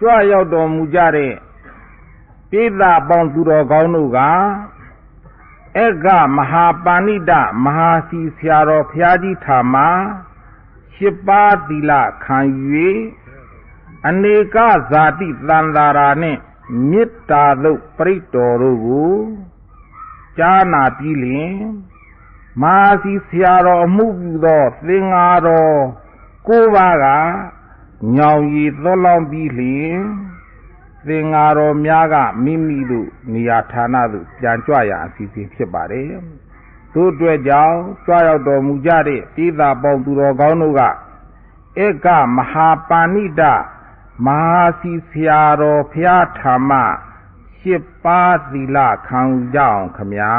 ကြွရောက်တော်မူကြတဲ့ပိသပေါင်းသူတော်ကောင်းတို့ကဧကမဟာပါဏိတမဟာစီဆရာတော်ဘုရားကြီးထာမှာရှစ်ပါးသီလခံ၍အနေကဇာတိတန်တာရာနှင့်မေတ္တာတို့ပရိတော်တို့ကိုကြားနာပြီးလျင်မဟာစီဆရာတော်အမှုပြုသောသင်္ဃာတော်ကိုးပါးက ညောင်ရည်သွလောင်းပြီးလျင်သင်္ဃာတော်များကမိမိတို့နေရာဌာနသို့ပြန်ကြွရအစီအစဉ်ဖြစ်ပါတယ်။သို့အတွက်ကြောင့်ကြွရောက်တော်မူကြတဲ့ပြည်သာပေါင်းသူတော်ကောင်းတို့ကဧကမဟာပါဏိတမဟာစီဆရာတော်ဖျားထာမရှစ်ပါးသီလခံကြအောင်ခမညာ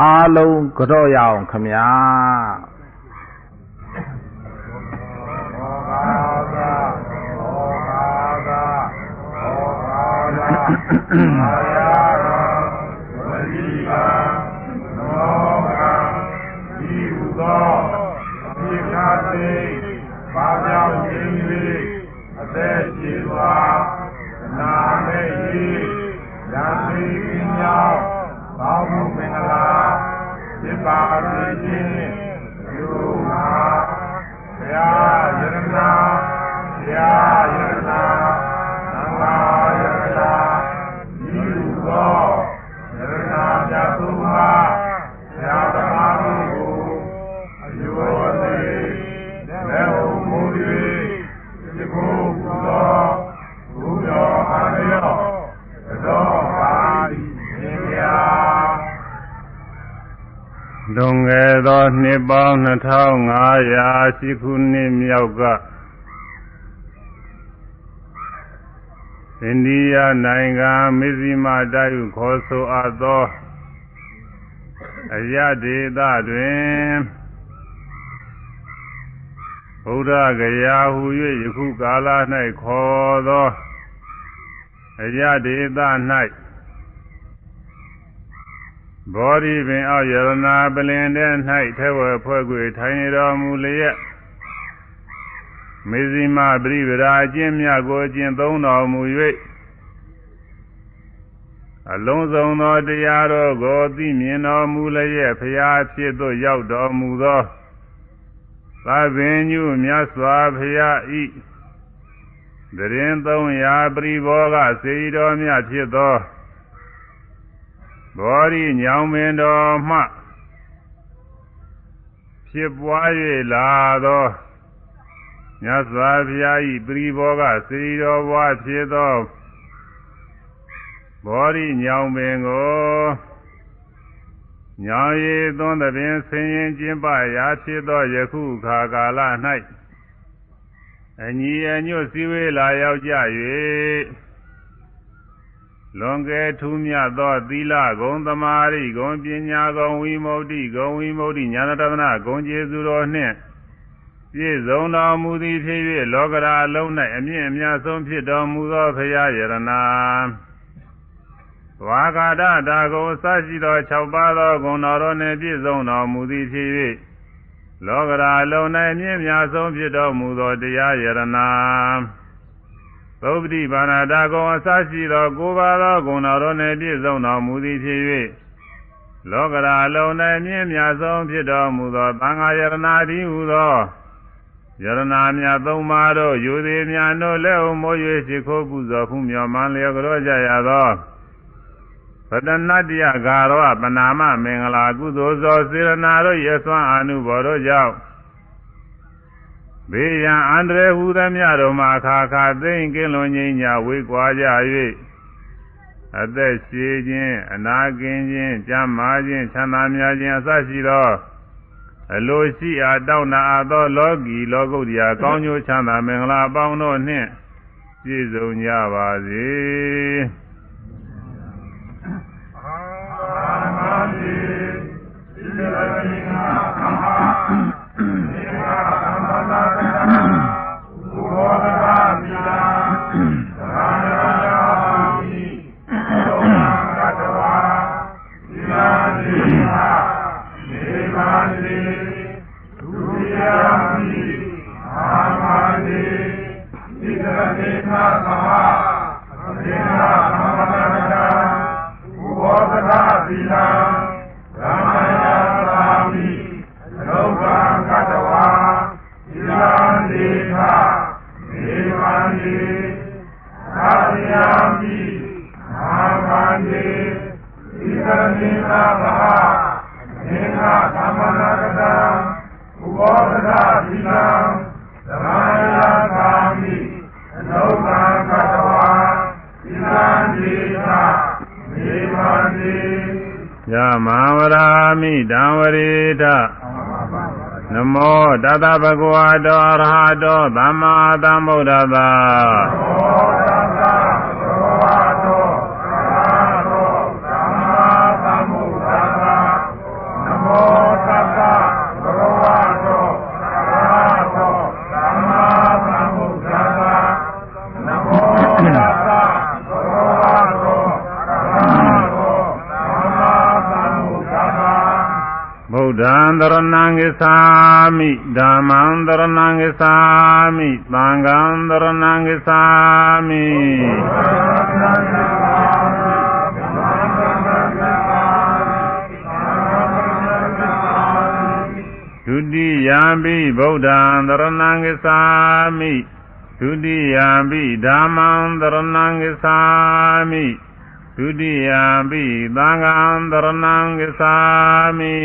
အားလုံးကြော့ရအောင်ခမညာ အာသော နှစ်ပေါင်း2500ရှိခုနှစ်မြောက်ကအိန္ဒိယနိုင်ငံမေဇိမာတိုင်းခေါ်ဆိုအပ်သောအရဒေသတွင်ဘုရားဂရာဟူ၍ယခုကာလ၌ခေါ်သောအရဒေသ၌ ဘောဓိပင်အောက်ယရနာပလင်တဲ့၌ထဲဝဲဖွဲ့ခွေထိုင်တော်မူလျက်မေဇိမပရိပရာအကျင့်မြတ်ကိုအကျင့်သုံးတော်မူ၍အလုံးစုံသောတရားတော်ကိုသိမြင်တော်မူလျက်ဖျားဖြစ်သို့ရောက်တော်မူသောသဗ္ဗညုမြတ်စွာဘုရားဤတရင်300ပရိဘောဂစေတော်မြတ်ဖြစ်သော ဘောရီညောင်ပင်တော်မှဖြစ်ပွား၍လာသောမြတ်စွာဘုရား၏ပရိဘောကစေတော်ဘွားဖြစ်သောဘောရီညောင်ပင်ကိုညောင်ရည်သွန်းသဖြင့်ဆင်းရင်ကျင်းပရာဖြစ်သောယခုခါကာလ၌အညီအညွတ်စည်းဝေးလာရောက်ကြ၍ လွန်ကဲထူးမြတ်သောသီလဂုံသမာဓိဂုံပညာဂုံဝိမု ക്തി ဂုံဝိမု ക്തി ဉာဏတဒနာဂုံကျေစုတော်နှင့်ပြည့်စုံတော်မူသည်ဖြစ်၍လောကရာအလုံး၌အမြင့်အမြတ်ဆုံးဖြစ်တော်မူသောဘုရားယရနာဝါဂါဒတာကိုစရှိသော6ပါးသောဂုဏတော်တို့နှင့်ပြည့်စုံတော်မူသည်ဖြစ်၍လောကရာအလုံး၌အမြင့်အမြတ်ဆုံးဖြစ်တော်မူသောတရားယရနာ သုပတိဘာနာတာကုံအစရှိသောကိုးပါးသောဂုဏတော်နှင့်ပြည့်စုံတော်မူသည်ဖြစ်၍လောကရာလုံး၌မြင့်မြတ်ဆုံးဖြစ်တော်မူသောသံဃာယရနာတိဟုသောယရနာမြတ်သုံးပါးတို့ယူသည်များတို့လက်အုံမိုး၍ရှိခိုးပူဇော်ဖူးမြော်မှန်လျော်ကြောကြရသောပတနတ္တယဂါရောပနာမမင်္ဂလာကုသိုလ်သောစေရနာတို့ရသွမ်းအာနုဘော်တို့ကြောင့် ဘေးရန်အန္တရာယ်ဟူသမျှတို့မှာခါခါသိမ့်ကင်းလွန်ငြိမ်းညာဝေးကွာကြ၍အသက်ရှည်ခြင်းအနာကင်းခြင်းကြမ်းမာခြင်းချမ်းသာများခြင်းအစရှိသောအလိုရှိအားတောင်းနာအပ်သော လောကီလောကုတ္တရာကောင်းကျိုးချမ်းသာမင်္ဂလာအပေါင်းတို့နှင့်ပြည့်စုံကြပါစေအာမန္တိသီလပိငါ မဟာသင်္ဃသမ္မာတံဥဘောဓနာသီလံဓမ္မယသာမိလောကကတဝါသီလံဒေသဒေဝံဒေသာရိယာမိမာဂန္ဒေသီလနိသမဟာသင်္ဃသမ္မာတံဥဘောဓနာသီလံဓမ္မယသာမိလောကကတဝါသီလံဒေသဒေဝံဒေ ယမဝရာမိတံဝရေတ နမောတတဗဂဝတောအရဟတောသမ္မာသမ္ဗုဒ္ဓသာဘောဓတံဘောဝတောအာရောသမ္မာသမ္ဗုဒ္ဓသာနမောတတ္တဘောဝတောအာရောသမ္မာသမ္ဗုဒ္ဓသာနမောတတ္တဘောဝတောအာရောသမ္မာသမ္ဗုဒ္ဓသာ ဗုဒ္ဓံတရဏံဂစ္ဆာမိဓမ္မံတရဏံဂစ္ဆာမိသံဃံတရဏံဂစ္ဆာမိဒုတိယံပိဗုဒ္ဓံတရဏံဂစ္ဆာမိဒုတိယံပိဓမ္မံတရဏံဂစ္ဆာမိ ဒုတိယံပိသံဃံတရဏံဂစ္ဆာမိ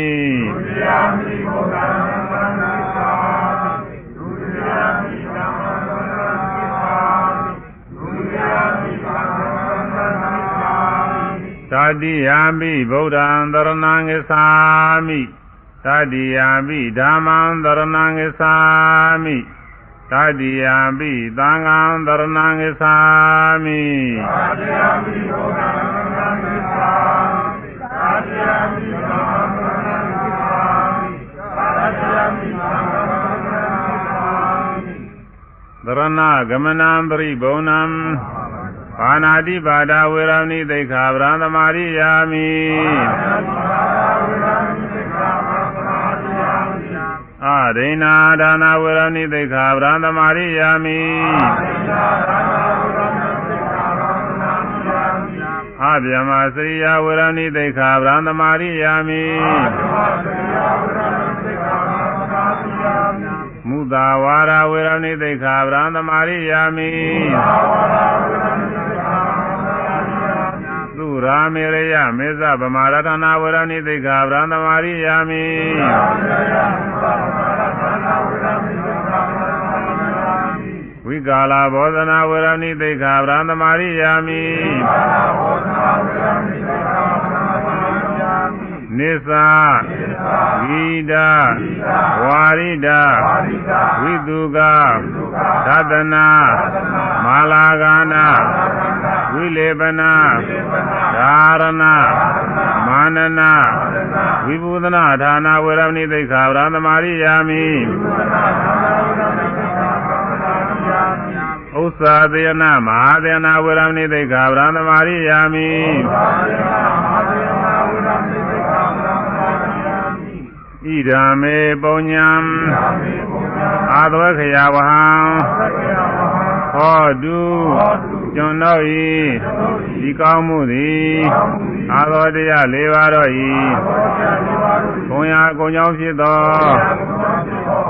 တာတိယံပိဗုဒ္ဓံတရဏံဂစ္ဆာမိတာတိယံပိဓမ္မံတရဏံဂစ္ဆာမိတာတိယံပိသံဃံတရဏံဂစ္ဆာမိ သရဏဂမနံပရိဘုံနံပါဏာတိပါဒဝေရဏိသိက္ခာပရံသမာရိယာမိအဒိနာဒါနာဝေရဏိသိက္ခာပရံသမာရိယာမိအ ဗျမစရိယဝေရဏိသိက္ခာပရံသမာရိယာမိမုသာဝါရဝေရဏိသိက္ခာပရံသမာရိယာမိသုရာမေရယမေဇဗမာရတနာဝေရဏိသိက္ခာပရံသမာရိယာမိဝိကာလဘောဇနာဝေရဏိသိက္ခာပရံသမာရိယာမိ နိသဂီဒဝါရိဒဝိတုကသတနာမာလာဂာနာဝိလေပနာဓာရဏမာနနာဝိပုဒနာဌာနာဝေရမဏိသိက္ခာပရံသမာရိယာမိ ဥစ္စာသေနမဟာသေနဝေရမဏိသိက္ခာပရံသမာရိယာမိဣဒာမေပုံညာအာသဝခယဝဟံဟောတုကျွန်တော်ဤဒီကောင်းမှုသည်အာသောတရား၄ပါးတော့ဤဘုံရာကုံကြောင့်ဖြစ်သော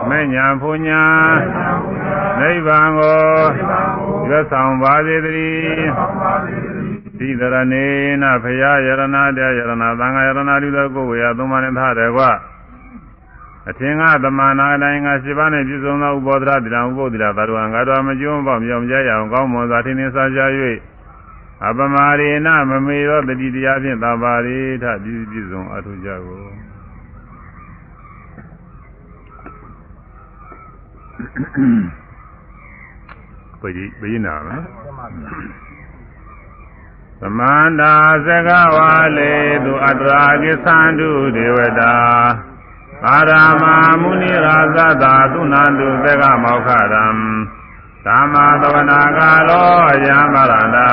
မဲ့ညာဘုံညာနိဗ္ဗာန်ကို ရွတ်ဆောင်ပါစေတည်းဒီတရဏေနဖရာယရဏတရားယရဏသံဃာယရဏတိသောကိုယ်ဝေယသုံးပါးနဲ့ထားတယ်ကွာအထင်ကသမနာတိုင်းက7ပါးနဲ့ပြည့်စုံသောဥပောဒရတိလံဥပုဒ္ဒရာသာရဝံငါတော်မကျွန်းပေါ့မြောင်ကြရအောင်ကောင်းမွန်စွာထင်းထင်းရှားရှား၍အပမာရေနမမေရောတတိတရားဖြင့်သာပါရိထပြည့်ပြည့်စုံအထုကြကိုပရိ ပရိနာနော်သမန္တာသကဝါလေသူအတ္တရာကိသန္တုဒေဝတာအာရမမုနိရာဇတာသုဏန္တုသကမောခရံသမ္မာသဝနာကာလောယံဗရဏာ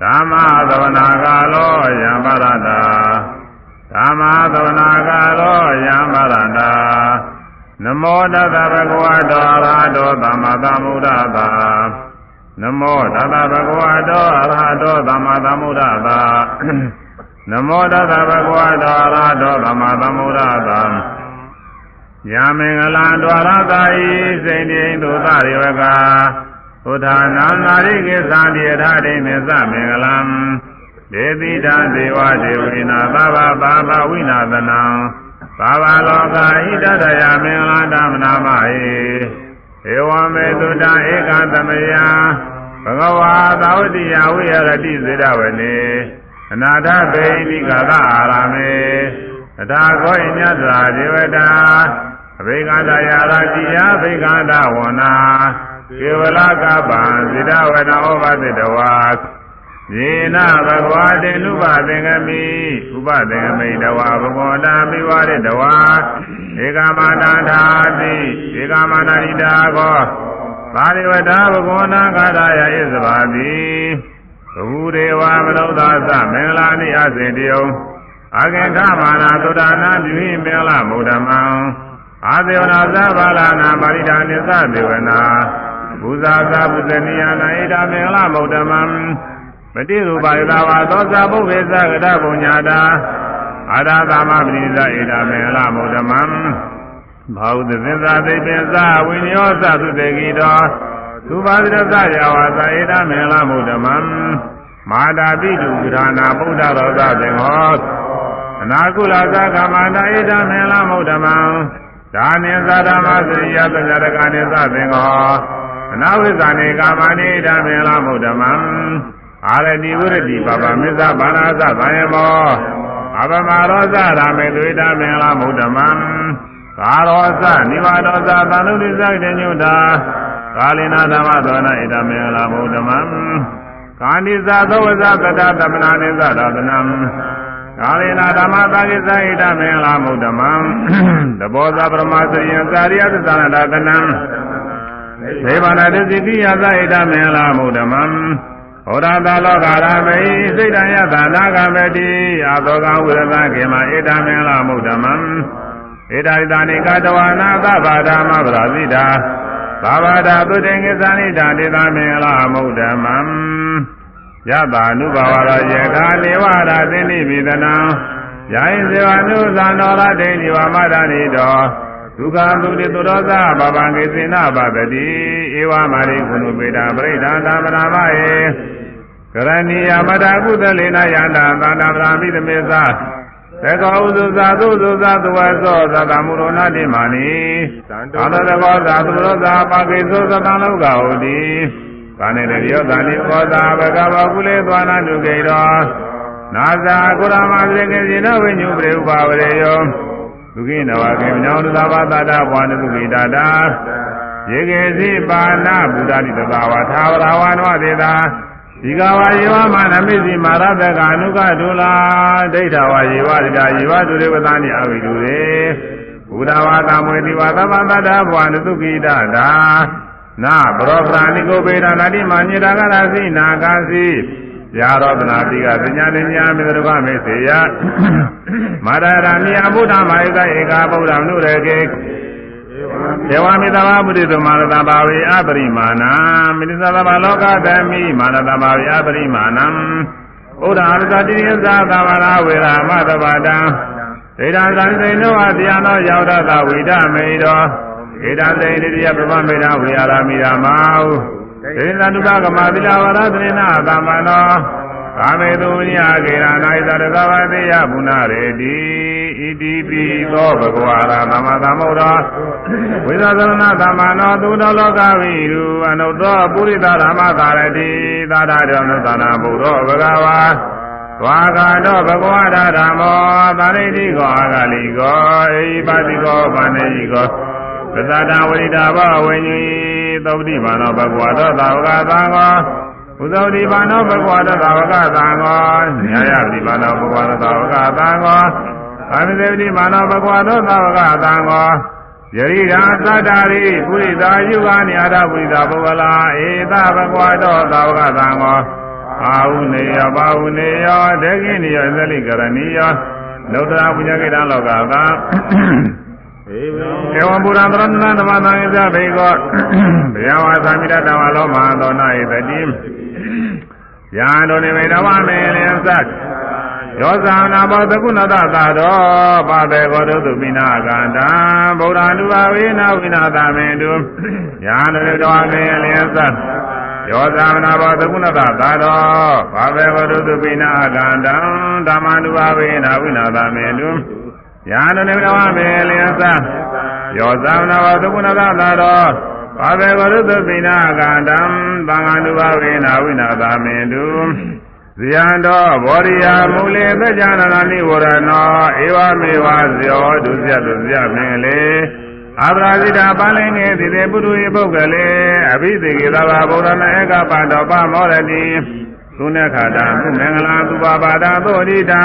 သမ္မာသဝနာကာလောယံဗရဏာသမ္မာသဝနာကာလောယံဗရဏာ နမောတတဗ္ဗဂဝတောအရဟတောသမ္မာသမ္ဗုဒ္ဓသာနမောတသဗ္ဗဝတောအရဟတောသမ္မာသမ္ဗုဒ္ဓသာနမောတသဗ္ဗဝတောအရဟတောသမ္မာသမ္ဗုဒ္ဓသာယာမင်္ဂလံဒွါရသာဤစိန်တိသုသရေဝကဘုထာနာနာရိကိသံတိယထာတိမေသမင်္ဂလံဒေတိတံဒေဝဒေဝိနာသဗ္ဗပါပဝိနာသနံ သာဝလောကဣတတယမင်္ဂလာတမနာမဟေဧဝမေတုတံဧကသမယဘဂဝါသာဝတိယဝိရတိစေတဝနေအနာထဗေနိကသအာရမေအထာခောညတ္တာဒေဝတာအဘိကန္တယာရတိယအဘိကန္တဝနာကေဝလကပံစေတဝနာဩဘတိတဝါ ယေနဘဂဝါတေနုပသင်္ကမိဥပသင်္ကမိတဝါဘဂဝတာမိဝရတဝါဧကမာတာသာတိဧကမာနာရိတာကောပါရိဝတာဘဂဝနာဂါရယဣသဘာတိဘဝဒေဝမနုဿာသမင်္ဂလာနိအစေတယုံအကေခမာနာသုဒ္ဓနာပြုဟိမင်္ဂလာမုဒ္ဓမံအာသေဝနာသဗ္ဗလာနာပါရိဒာနိသသေဝနာဘုဇာသာဘုဇနိယနာဣဒာမင်္ဂလာမုဒ္ဓမံ မတိရူပါယသာဝသောဇာဘုဗေသကတပုညတာအာရသမပရိသဣဒာမင်္ဂလာမုဒ္ဓမံဘာဝသဇင်္သာသိပင်္စဝိနယောသသုတေကိတောသုဘာဒရသယဝါသာဣဒာမင်္ဂလာမုဒ္ဓမံမာတာပိတုဂရဏဗုဒ္ဓရောသသင်္ဟောအနာကုလသကမန္တဣဒာမင်္ဂလာမုဒ္ဓမံဒါနိသဓမ္မစရိယသညရကနိသသင်္ဟောအနာဝိဇ္ဇာနေကာမနိဣဒာမင်္ဂလာမုဒ္ဓမံ အာရတိဝရတိပပမစ္ဆဘာနာသဗံယမောအပမရောဇရာမေသွေတာမင်္ဂလာမုဒ္ဓမံကာရောဇနိဝါဒောဇသန္တုတိဇဂတေညုတာကာလိနာဓမ္မသောနာဣဒမင်္ဂလာမုဒ္ဓမံကာဏိဇသောဝဇသတ္တသမနာနိဇသာသနံကာလိနာဓမ္မသာကိသဣဒမင်္ဂလာမုဒ္ဓမံတဘောဇပရမသရိယသာရိယသသနာတနံသေဘာနာတိတိယသဣဒမင်္ဂလာမုဒ္ဓမံ ဟောရတာလောကရာမေစိတ်တယသနာဂမတိအသောကဝိရသခေမဧတမင်္ဂလမုဒ္ဓမံဧတရိတာနိကတဝနာသဗ္ဗဓမ္မဗရာဇိတာသဗ္ဗဓာသုတေငိသနိတာတေသမင်္ဂလမုဒ္ဓမံယတာနုဘဝရယေခာနေဝရာသိနိမိသနံယာယိဇေဝနုသန္တောရတေနိဝမဒနိတော ဒုက္ခသုတိသုရောသဘဗံကေသေနပတတိဧဝမာရိကုဏုပေတာပရိဒာသမ္မာမယေကရဏီယမတကုသလေနယန္တာသန္တာပရာမိသမေသသကောဥသုသာသုသုသာသဝသောသတမုရောနာတိမာနိသာတတကောသာသုရောသာပါကိသောသတံလောကဟုတိကာနေရယောသာနိဘောသာဘဂဝကုလေသွားနာနုကေရောနာဇာကုရမသေကေဇိနဝိညုပရိဥပါဝရေယော ဒုက္ခိနဝကေမနောသဘာသတာဘဝနဒုက္ခိတာတာယေကေစီပါဏဗုဒ္ဓတိတဘာဝသာဝရဝနဝသေတာဒီကဝါယေဝမနမိစီမာရတကအနုကဒုလာဒိဋ္ဌဝါယေဝတိတာယေဝတုရေဝသနိအဝိတုရေဘုဒ္ဓဝါသမွေတိဝါသဗ္ဗတတ္တဘဝနဒုက္ခိတာတာနာဘရောပရာဏိကိုပေဒနာတိမာညေတာကရသိနာကာစီ ယာရောဒနာတိကသညာဉာမေတ္တဗမေစေယမာရရာမိအဘုဒ္ဓမာယကဧကဗုဒ္ဓမနုရကေဒေဝမိတဘာပုရိသမရတဘာဝေအပရိမာဏံမိတ္တသဘာလောကသမိမာနတဘာဝေအပရိမာဏံဥဒ္ဓအာရတတိယသသဝရဝေရမတဘာတံဒိဋ္ဌံသံသိနောအတရားသောရောက်တဝိဒမေတောဣဒံသိတိယပမမေတဝိဟာရမိရာမဟု ဒေသတုပကမသီလဝရသရေနာသမ္မနောကာမေတုညကေရနာယတရသဝတိယဘုနာရေတိဣတိပိသောဘဂဝါရသမ္မာသမ္ဗုဒ္ဓဝိသသရဏသမ္မာနောသုတလောကဝိရူအနုတ္တပုရိသဓမ္မသာရတိသာရတောနသနာဘုရောဘဂဝါသွားကာတော့ဘဂဝါရဓမ္မောသာရိတိကောအာဂလိကောဧဟိပါတိကောဗန္နေကော သတ္တဝိတာဘဝိညိသုတိမာနောဘဂဝါတော်သာဝကသံဃောဘုသောတိပါဏောဘဂဝါတသာဝကသံဃောညာယတိပါဏောဘဂဝါတသာဝကသံဃောအာမိသေတိပါဏောဘဂဝါတသာဝကသံဃောယရိရာသတ္တာရိပုရိသာယုဂာနိအာရပုရိသာဘဝလာဧသဘဂဝါတောသာဝကသံဃောအာဟုနေယဘာဟုနေယဒေကိနိယသလိကရဏီယလောတရာပုညကေတံလောကသာေ ဝံပုရံသရဏဓမ္မသံဃာဘေကောဘယဝါသမိတတဝါလောမသောနာဧတတိယာတုနိမေတဝမေလင်သတ်ယောဇာနာဘောသကုဏတသာတော်ပါဘေကောတုသူပိနာကန္တံဗုဒ္ဓ ानु ဘာဝေနဝိနာသမေတုယာတုနိတဝမေလင်သတ်ယောဇာနာဘောသကုဏတသာတော်ပါဘေကောတုသူပိနာကန္တံဓမ္မ ानु ဘာဝေနဝိနာသမေတု ယာတုနိတဝမေလင်သတ်ယောဇာနာဘောသကုဏတသာတော်ပါဘေကောတုသူပိနာကန္တံသံဃာ ानु ဘာဝေနဝိနာသမေတုဇယံတော်ဘောရိယာမူလေသကြနာနာနိဝရနောဧဝမေဝဇယောဒုစရဒုစရမင်းလေအပရာဇိတာပန်းလင်းနေသည်တေပုရိပုဂ္ဂလေအဘိသေကေသဘာဗုဒ္ဓနာဧကပါတော်ပမောရတိသုနခါတံသူမင်္ဂလာသူပါပါဒသောရိတံ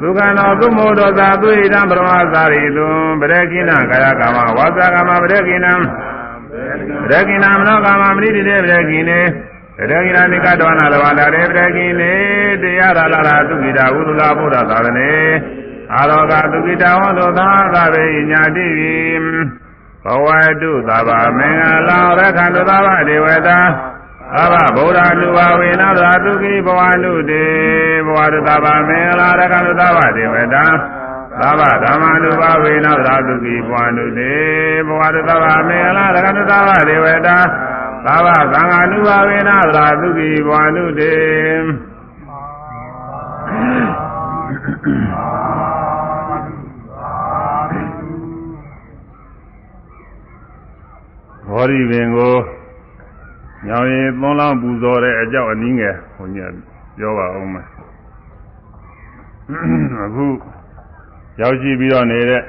သုခနောသုမောဒောသာသူဣဒံပရမသာရိတုပရကိနကာယကာမဝါစာကာမပရကိနံပရကိနံမနောကာမမဏိတိတေပရကိနေတရဂိနာနိကတောနာလဝတာရေပရကိနေတရားရလာလာသုခိတာဝုဒ္ဓလာဘုရားသာရဏေအာရောဂသုခိတာဝန္တောသာသဗေညာတိဝိဘဝတုသဗ္ဗမင်္ဂလာရခန္တသဗ္ဗဒေဝတာ အဘဗုဒ္ဓ ानु ဘာဝေနသာသုခိဘဝနုတေဘဝတုသဗ္ဗမင်္ဂလာရခန္တသဗ္ဗဒေဝတာသဗ္ဗဓမ္မာနုဘာဝေနသာသုခိဘဝနုတေဘဝတုသဗ္ဗမင်္ဂလာရခန္တသဗ္ဗဒေဝတာသာဝသံဃာနုဘာဝေနသရာသုခိဘဝနုတေဘောရီပင်ကို ညောင်ရင်သုံးလောင်းပူဇော်တဲ့အကြောက်အနည်းငယ်ဘုန်းကြီးပြောပါအောင်မယ်အခုရောက်ကြည့်ပြီးတော့နေတဲ့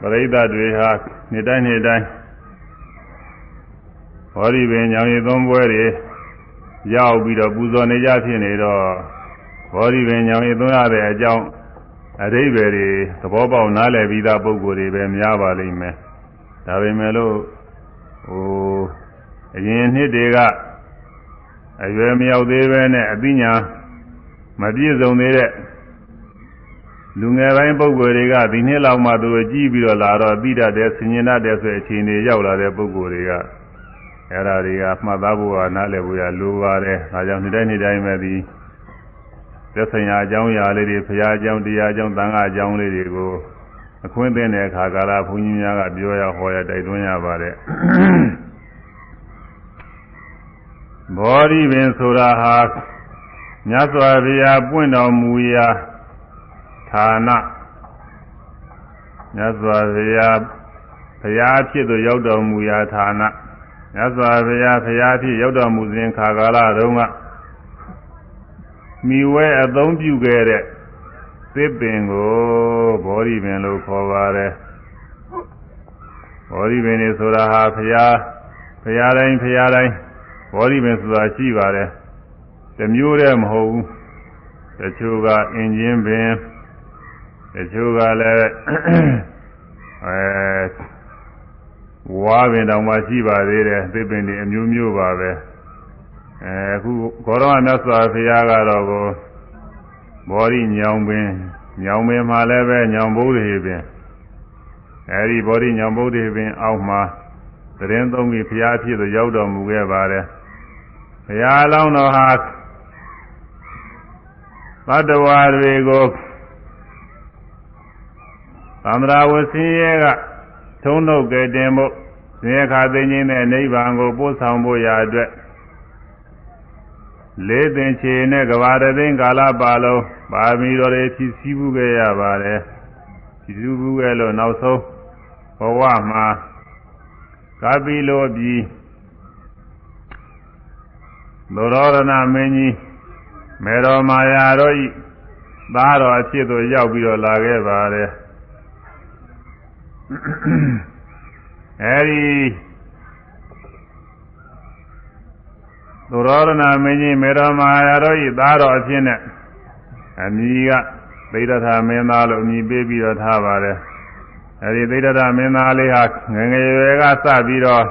ပရိသတ်တွေဟာနေ့တိုင်းနေ့တိုင်းဟောဒီပင်ညောင်ရည်သုံးပွဲတွေရောက်ပြီးတော့ပူဇော်နေကြဖြစ်နေတော့ဟောဒီပင်ညောင်ရည်သုံးရတဲ့အကြောင်းအရိပ်ပဲတွေသဘောပေါက်နားလည်ပြီးသားပုံကိုယ်တွေပဲများပါလိမ့်မယ်ဒါပေမဲ့လို့ဟို အရင်နှစ်တွေကအရွယ်မရောက်သေးပဲနဲ့အသိဉာဏ်မပြည့်စုံသေးတဲ့လူငယ်ပိုင်းပုဂ္ဂိုလ်တွေကဒီနှစ်လောက်မှသူကြည့်ပြီးတော့လာတော့သိတတ်တယ်ဆင်ញင်တတ်တယ်ဆိုအခြေအနေရောက်လာတဲ့ပုဂ္ဂိုလ်တွေကအဲ့ဒါတွေကမှတ်သားဖို့ကနားလည်ဖို့ရလိုပါတယ်။ဒါကြောင့်နေ့တိုင်းနေ့တိုင်းပဲဒီသက်ဆိုင်ရာအကြောင်းအရာလေးတွေဖရာအကြောင်းတရားအကြောင်းသံဃာအကြောင်းလေးတွေကိုအခွင့်အသင့်တဲ့အခါကာလဘုန်းကြီးများကပြောရဟောရတိုက်တွန်းရပါတယ်။ ဘောဓိပင်ဆိုတာဟာမြတ်စွာဘုရားပွင့်တော်မူရာဌာနမြတ်စွာဘုရားဘုရားဖြစ်သူရောက်တော်မူရာဌာနမြတ်စွာဘုရားဖရာဖြစ်ရောက်တော်မူစဉ်ခါကာလတုန်းကမိဝဲအသုံးပြုခဲ့တဲ့သစ်ပင်ကိုဘောဓိပင်လို့ခေါ်ပါတယ်ဘောဓိပင်နေဆိုတာဟာဖရာဖရာတိုင်းဖရာတိုင်း ဘောဓိပင်ဆိုတာရှိပါတယ်တမျိုးတည်းမဟုတ်ဘူးတချို့ကအင်ဂျင်ပင်တချို့ကလည်းအဲဝါပင်တောင်မှရှိပါသေးတယ်သစ်ပင်တွေအမျိုးမျိုးပါပဲအဲအခုဂေါရမမြတ်စွာဘုရားကတော့ကိုဘောရီညောင်ပင်ညောင်ပင်မှာလည်းပဲညောင်ဘုဒ္ဓေပင်အဲဒီဘောရီညောင်ဘုဒ္ဓေပင်အောက်မှာသတင်းသုံးပြီးဘုရားဖြစ်သူရောက်တော်မူခဲ့ပါတယ် ဘုရားအလောင်းတော်ဟာသတ္တဝါတွေကိုသံဃာဝဆင်းရဲကထုံးထုတ်ကြတင်ဖို့ဇေခါသိငင်းတဲ့နိဗ္ဗာန်ကိုပို့ဆောင်ဖို့ရာအတွက်လေးသင်ချေနဲ့ကဘာတသိန်းကာလပါလုံးပါမီတော်တွေဖြည့်ဆည်းမှုခဲ့ရပါတယ်ဖြည့်ဆည်းမှုခဲ့လို့နောက်ဆုံးဘဝမှာကာပိလိုပြီး လောရဏမင်းကြီးမေတော်မာယာတို့ဤသားတော်အဖြစ်သို့ရောက်ပြီးတော့လာခဲ့ပါတယ်အဲဒီသူရောဒနာမင်းကြီးမေရမဟာရောဤသားတော်အဖြစ်နဲ့အမည်ကသိဒ္ဓထာမင်းသားလို့အမည်ပေးပြီးတော့ထားပါတယ်အဲဒီသိဒ္ဓထာမင်းသားလေးဟာငငယ်ရွယ်ကစပြီးတော့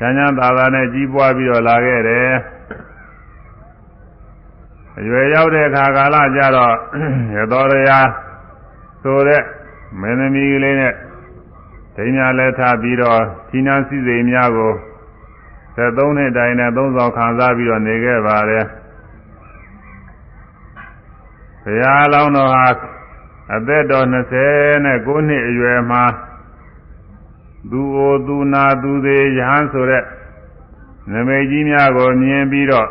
ချမ်းချမ်းသာသာနဲ့ကြီးပွားပြီးတော့လာခဲ့တယ်အရွယ်ရောက်တဲ့အခါကာလကျတော့ရတော်ရရာဆိုတဲ့မင်းသမီးကလေးနဲ့ဒိညာလည်းထပြီးတော့ဌိနန်းစည်းစိမ်များကို73နှစ်တိုင်နဲ့သုံးဆောင်ခံစားပြီးတော့နေခဲ့ပါတယ်ဘုရားလောင်းတော်ဟာအသက်တော်29နှစ်အရွယ်မှာ သူအိုသူနာသူသေးယဟန်ဆိုတဲ့နမိတ်ကြီးများကိုမြင်ပြီးတော့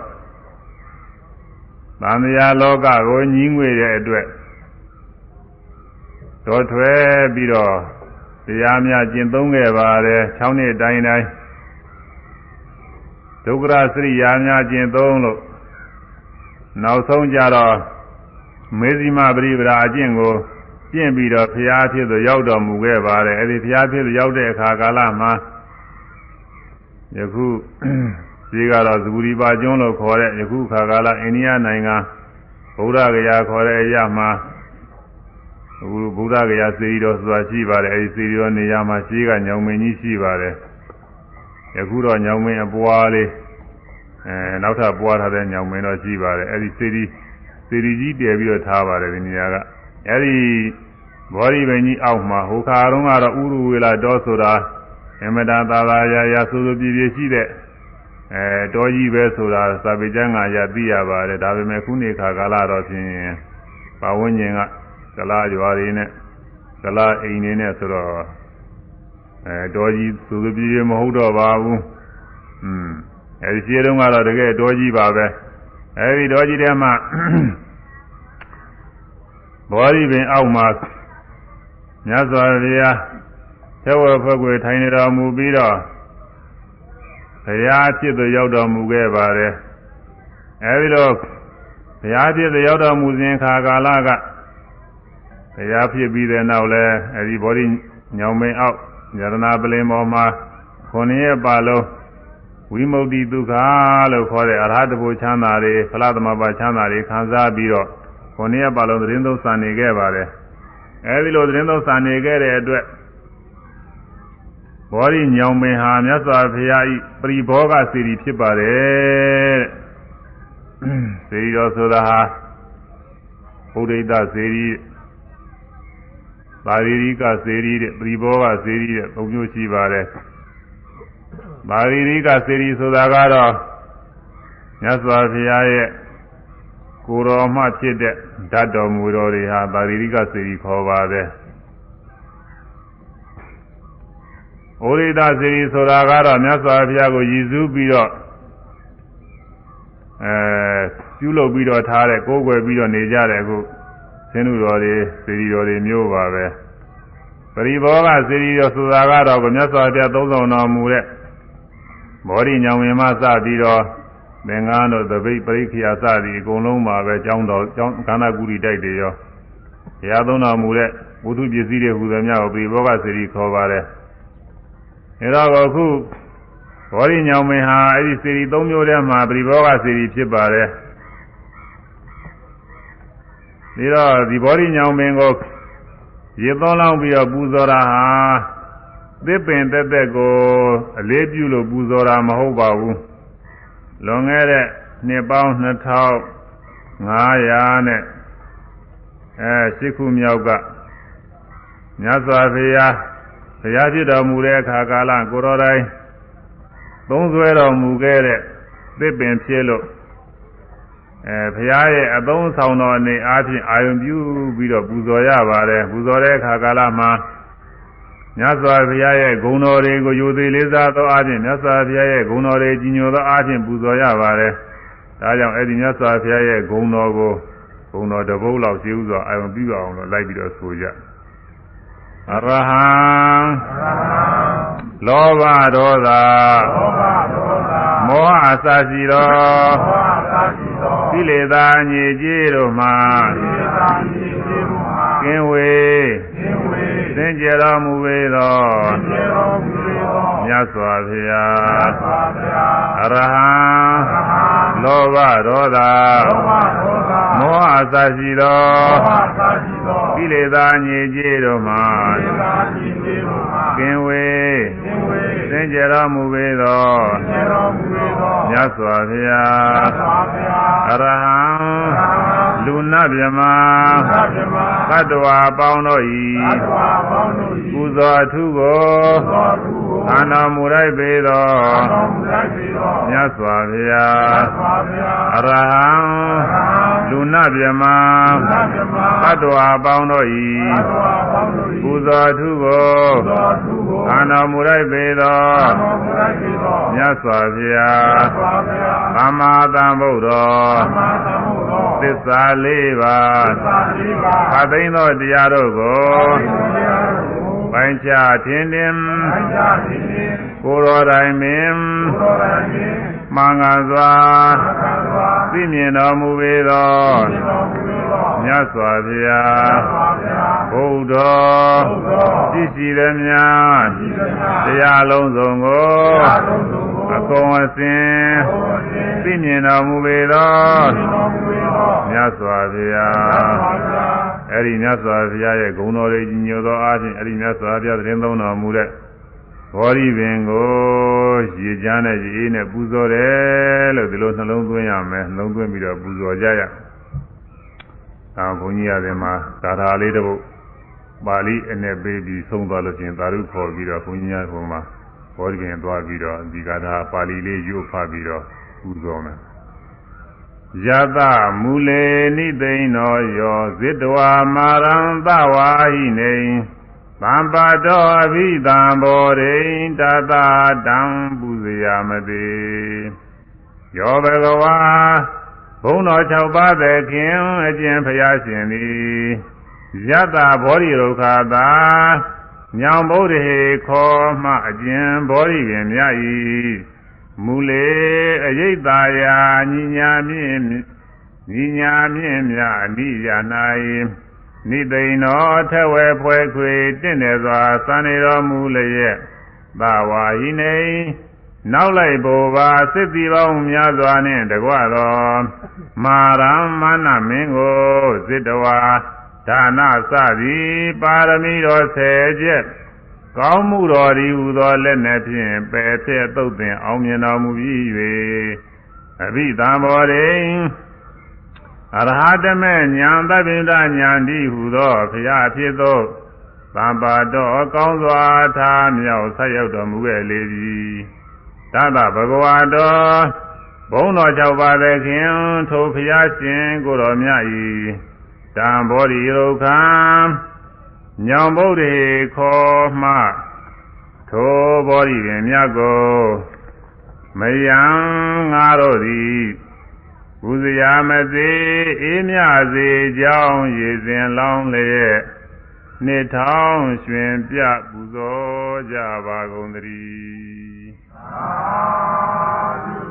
သံဃာလောကကိုညီးငွေတဲ့အတွက်တော်ထွဲပြီးတော့တရားများကျင့်သုံးခဲ့ပါတယ်6နှစ်တိုင်းတိုင်းဒုက္ခရစရိယာများကျင့်သုံးလို့နောက်ဆုံးကြတော့မေဇိမပရိပရာအကျင့်ကို ကျင့်ပြီးတော့ဘုရားဖြစ်သို့ရောက်တော်မူခဲ့ပါတယ်အဲဒီဘုရားဖြစ်သို့ရောက်တဲ့အခါကာလမှာယခုဒီကတော့ဇဂူရီပါကျွန်းလို့ခေါ်တဲ့ယခုခါကာလအိန္ဒိယနိုင်ငံဗုဒ္ဓဂယာခေါ်တဲ့အရာမှာအခုဗုဒ္ဓဂယာစေရီတော်ဆိုတာရှိပါတယ်အဲဒီစေရီတော်နေရာမှာရှိကညောင်မင်းကြီးရှိပါတယ်ယခုတော့ညောင်မင်းအပွားလေးအဲနောက်ထပ်ပွားထားတဲ့ညောင်မင်းတော့ရှိပါတယ်အဲဒီစေရီစေရီကြီးတည်ပြီးတော့ထားပါတယ်ဒီနေရာက အဲဒီဘောရီပင်ကြီးအောက်မှာဟိုခါတုန်းကတော့ဥရဝေလာတော်ဆိုတာအမတသာသာရာရာဆိုဆိုပြပြရှိတဲ့အဲတော်ကြီးပဲဆိုတာစာပေကျမ်းကရသိရပါတယ်ဒါပေမဲ့ခုနေခါကာလတော့ဖြင့်ပဝန်းကျင်ကကလာရွာတွေနဲ့ကလာအိမ်တွေနဲ့ဆိုတော့အဲတော်ကြီးသူသူပြည့်မဟုတ်တော့ပါဘူးอืมအဲဒီရှင်းတုန်းကတော့တကယ်တော်ကြီးပါပဲအဲဒီတော်ကြီးထဲမှာ ဘောရီပင်အောက်မှာမြတ်စွာဘုရားသေဝဖက်ွယ်ထိုင်နေတော်မူပြီးတော့ဘုရားဖြစ်သူရောက်တော်မူခဲ့ပါတယ်အဲဒီတော့ဘုရားဖြစ်သူရောက်တော်မူစဉ်ခါကာလကဘုရားဖြစ်ပြီးတဲ့နောက်လဲအဲဒီဘောဓိညောင်မင်းအောက်ယရနာပလင်ပေါ်မှာခုနှစ်ရက်ပါလုံးဝိမု ക്തി ဒုက္ခလို့ခေါ်တဲ့အရဟတဘုချမ်းသာတွေဖလားသမဘာချမ်းသာတွေခံစားပြီးတော့ ခုနှစ်ရက်ပါလုံးသတင်းသုံးစာနေခဲ့ပါတယ်အဲဒီလိုသတင်းသုံးစာနေခဲ့တဲ့အတွက်ဘောဓိညောင်မင်းဟာမြတ်စွာဘုရားဤပရိဘောဂစီရီဖြစ်ပါတယ်စေရီတော်ဆိုတာဟာဘုဒ္ဓိတစေရီပါရိရိကစေရီတဲ့ပရိဘောဂစေရီတဲ့သုံးမျိုးရှိပါတယ်ပါရိရိကစေရီဆိုတာကတော့မြတ်စွာဘုရားရဲ့ ကိုယ်တော်မှဖြစ်တဲ့ဓာတ်တော်မူတော်တွေဟာပါရိရိကစေရီခေါ်ပါတယ်ဩရိဒစေရီဆိုတာကတော့မြတ်စွာဘုရားကိုရည်စူးပြီးတော့အဲပြုလုပ်ပြီးတော့ထားတဲ့ကိုးကွယ်ပြီးတော့နေကြတဲ့အခုသင်္နုတော်တွေစေရီတော်တွေမျိုးပါပဲပရိဘောဂစေရီတော်ဆိုတာကတော့မြတ်စွာဘုရားသုံးဆောင်တော်မူတဲ့မောရိညောင်ဝင်မှစပြီးတော့ သင်္ကန်းတို့သပိတ်ပရိခိယစသည်အကုန်လုံးပါပဲကျောင်းတော်ကျောင်းကန္နာကုရီတိုက်တွေရောဘုရားသုံးတော်မူတဲ့ဘုသူပစ္စည်းတွေဟူသည်များကိုပရိဘောဂစေရီခေါ်ပါတယ်အဲတော့အခုဘောရိညောင်မင်းဟာအဲ့ဒီစေရီ၃မျိုးထဲမှာပရိဘောဂစေရီဖြစ်ပါတယ်ဒီတော့ဒီဘောရိညောင်မင်းကိုရေသွန်းလောင်းပြီးတော့ပူဇော်တာဟာသစ်ပင်တက်တက်ကိုအလေးပြုလို့ပူဇော်တာမဟုတ်ပါဘူး လွန်ခဲ့တဲ့နှစ်ပေါင်း2500နဲ့အဲရှစ်ခုမြောက်ကမြတ်စွာဘုရားဘုရားဖြစ်တော်မူတဲ့အခါကာလကိုတော်တိုင်းသုံးဆွဲတော်မူခဲ့တဲ့သစ်ပင်ဖြစ်လို့အဲဘုရားရဲ့အသုံးဆောင်တော်အနေအားဖြင့်အာယုံပြုပြီးတော့ပူဇော်ရပါတယ်ပူဇော်တဲ့အခါကာလမှာ မြတ်စွာဘုရားရဲ့ဂုဏ်တော်တွေကိုယူသေးလေးစားသောအားဖြင့်မြတ်စွာဘုရားရဲ့ဂုဏ်တော်တွေကြီးညိုသောအားဖြင့်ပူဇော်ရပါတယ်ဒါကြောင့်အဲ့ဒီမြတ်စွာဘုရားရဲ့ဂုဏ်တော်ကိုဂုဏ်တော်တစ်ပုဒ်လောက်ရှိဥစွာအာယုံပြုအောင်လို့လိုက်ပြီးတော့ဆိုကြအရဟံလောဘဒေါသမောဟအစရှိသောကိလေသာညစ်ကြေးတို့မှကင်းဝေ သင်ကြတော်မူပေသောမြတ်စွာဘုရားအရဟံလောဘဒေါသမောဟအစရှိသောကိလေသာညစ်ကြေးတို့မှကင်းဝေသင်ကြတော်မူပေသောမြတ်စွာဘုရားအရဟံ လူနဗျမသဗ္ဗမသတ္တဝါပေါင်းတို့သတ္တ၏ဝါပေါင်းတို့၏ပူဇော်အထုကိုသောသူကိုအာနာမူရိုက် ပေသောအာတော်မူလိုက်ပြီးတော့မြတ်စွာဘုရားသဗ္ဗဗျာအရဟံလူနဗျမသဗ္ဗမသတ္တဝါပေါင်းတို့သတ္တ၏ဝါပေါင်းတို့၏ပူဇော်အထုကိုသောသူကိုအာနာမူရိုက်ပေသောအာတော်မူလိုက်ပြီးတော့မြတ်စွာဘုရားသဗ္ဗဗျာသမ္မာသမ္ဗုဒ္ဓောသမ္မာသမ္ဗုဒ္ဓောသစ္စာလေးပါသစ္စာလေးပါးခသိန်းသောတရားတို့ကို ဘုရားကိုပိုင်းခြားထင်းထင်းအကြသည်ဖြင့်ကိုယ်တော်တိုင်ပင်ဘုရားရှင်မှန်ကန်စွာသံဃာသိမြင်တော်မူပေသောရှင်တော်မူသောမြတ်စွာဘုရားသဗ္ဗဗျာဘုဒ္ဓဘုရားသိရှိသည်မြတ်ဒီကနေ့တရားလုံးစုံကိုအာလုံးစုံကိုအကုန်အစင်ဘုရားရှင်သိမြင်တော်မူပေသောရှင်တော်မူသောမြတ်စွာဘုရားသဗ္ဗဗျာ အဲ့ဒီမြတ်စွာဘုရားရဲ့ဂုဏ်တော်တွေကြီးညိုသောအားဖြင့်အဲ့ဒီမြတ်စွာဘုရားသတင်းသုံးတော်မူတဲ့ဘောဓိပင်ကိုရေချမ်းတဲ့ရေအေးနဲ့ပူဇော်တယ်လို့ဒီလိုနှလုံးသွင်းရမယ်နှလုံးသွင်းပြီးတော့ပူဇော်ကြရ။ဒါဘုန်းကြီးရတယ်မှာသာသာလေးတစ်ပုဒ်ပါဠိအနဲ့ပေးပြီးဆုံးသွားလို့ရှိရင်သာဓုခေါ်ပြီးတော့ဘုန်းကြီးရဟိုမှာဘောဓိပင်သွားပြီးတော့ဒီကထာပါဠိလေးရွတ်ဖတ်ပြီးတော့ပူဇော်မယ်။ ယသမူလေနိသိဏောယောဇိတဝါမာရံသဝါဟိနေသံပါတောအဘိသံဘောရိတတတံပူဇေယမတိယောဘဂဝါဘုံတော်၆ပါးသခင်အကျင့်ဖျားရှင်သည်ယတဘောဓိရုခသာညောင်ဗုဒ္ဓေခောမှအကျင့်ဘောဓိပင်မြတ်၏ မူလေအယိတ်သာယာညီညာမြင့်ညီညာမြင့်မြအနိယာ၌နိသိဏောထဝဲဖွဲခွေတင့်တယ်စွာစံနေတော်မူလျက်သာဝါဟိနေနောက်လိုက်ဘောပါစစ်တီပေါင်းများစွာနှင့်တကွတော်မာရံမာနမင်းကိုဇစ်တဝါဒါနစသည်ပါရမီတော်ဆယ်ချက် ကောင်းမှုတော်ဒီဟူသောလက်နဲ့ဖြင့်ပယ်ဖြဲ့သုတ်သင်အောင်မြင်တော်မူပြီး၍အဘိဓမ္မောရိအရဟတမေညာသဗ္ဗိဒညာတိဟူသောဘုရားဖြစ်သောသံပါတော်ကောင်းစွာထားမြောက်ဆက်ရောက်တော်မူခဲ့လေသည်သတ္တဗဂဝါတော်ဘုံတော်၆ပါးသခင်ထိုဘုရားရှင်ကိုတော်မြတ်၏တံဘောဓိရုခံ ညောင်ဗုဒ္ဓေခေါ်မှထိုဘောဓိပင်မြတ်ကိုမယံငါတို့သည်ပူဇရာမစေအေးမြစေကြောင်းရေစဉ်လောင်းလျက်နှစ်ထောင်ရှင်ပြပူဇော်ကြပါကုန်သတည်းသာ